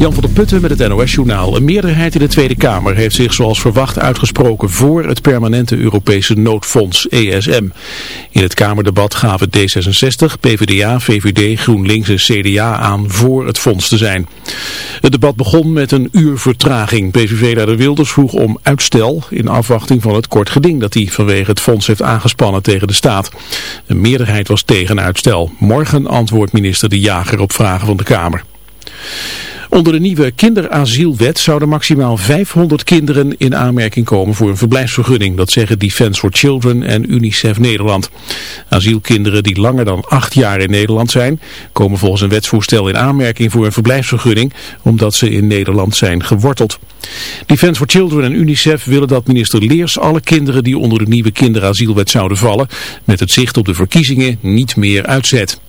Jan van der Putten met het NOS-journaal. Een meerderheid in de Tweede Kamer heeft zich zoals verwacht uitgesproken voor het permanente Europese noodfonds ESM. In het Kamerdebat gaven D66, PvdA, VVD, GroenLinks en CDA aan voor het fonds te zijn. Het debat begon met een uur vertraging. PVV-leider Wilders vroeg om uitstel in afwachting van het kort geding dat hij vanwege het fonds heeft aangespannen tegen de staat. Een meerderheid was tegen uitstel. Morgen antwoordt minister De Jager op vragen van de Kamer. Onder de nieuwe kinderasielwet zouden maximaal 500 kinderen in aanmerking komen voor een verblijfsvergunning. Dat zeggen Defence for Children en UNICEF Nederland. Asielkinderen die langer dan acht jaar in Nederland zijn, komen volgens een wetsvoorstel in aanmerking voor een verblijfsvergunning, omdat ze in Nederland zijn geworteld. Defence for Children en UNICEF willen dat minister Leers alle kinderen die onder de nieuwe kinderasielwet zouden vallen, met het zicht op de verkiezingen niet meer uitzet.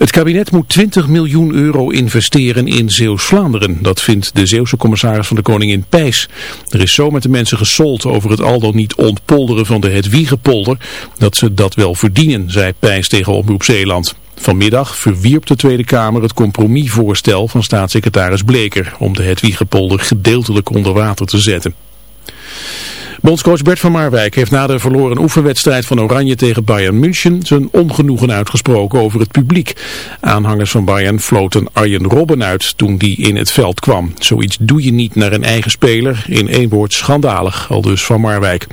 Het kabinet moet 20 miljoen euro investeren in Zeeuws-Vlaanderen. Dat vindt de Zeeuwse commissaris van de Koningin Pijs. Er is zo met de mensen gesold over het al dan niet ontpolderen van de Hedwiegepolder. Dat ze dat wel verdienen, zei Pijs tegen Omroep Zeeland. Vanmiddag verwierp de Tweede Kamer het compromisvoorstel van staatssecretaris Bleker... om de Hedwiegepolder gedeeltelijk onder water te zetten. Bondscoach Bert van Marwijk heeft na de verloren oefenwedstrijd van Oranje tegen Bayern München zijn ongenoegen uitgesproken over het publiek. Aanhangers van Bayern floten Arjen Robben uit toen die in het veld kwam. Zoiets doe je niet naar een eigen speler, in één woord schandalig, al dus van Marwijk.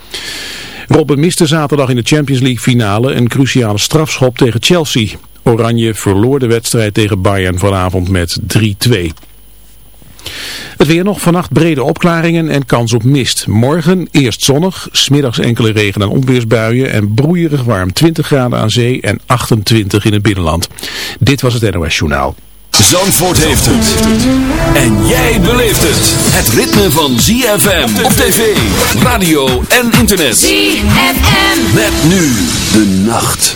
Robben miste zaterdag in de Champions League finale een cruciale strafschop tegen Chelsea. Oranje verloor de wedstrijd tegen Bayern vanavond met 3-2. Het weer nog vannacht brede opklaringen en kans op mist. Morgen eerst zonnig, smiddags enkele regen- en onweersbuien en broeierig warm 20 graden aan zee en 28 in het binnenland. Dit was het NOS Journaal. Zandvoort heeft het. En jij beleeft het. Het ritme van ZFM op tv, radio en internet. ZFM. Met nu de nacht.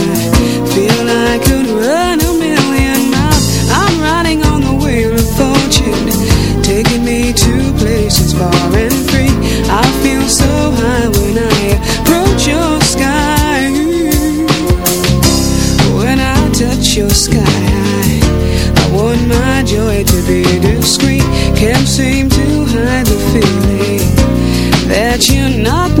you're not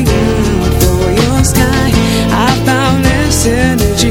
synergy.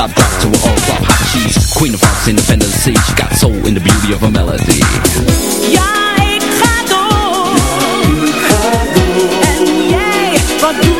Stop drop to a all flop hot cheese Queen of hearts, independent sea She got soul in the beauty of her melody Yeah, I'm gonna ga door. En jij, wat doe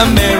America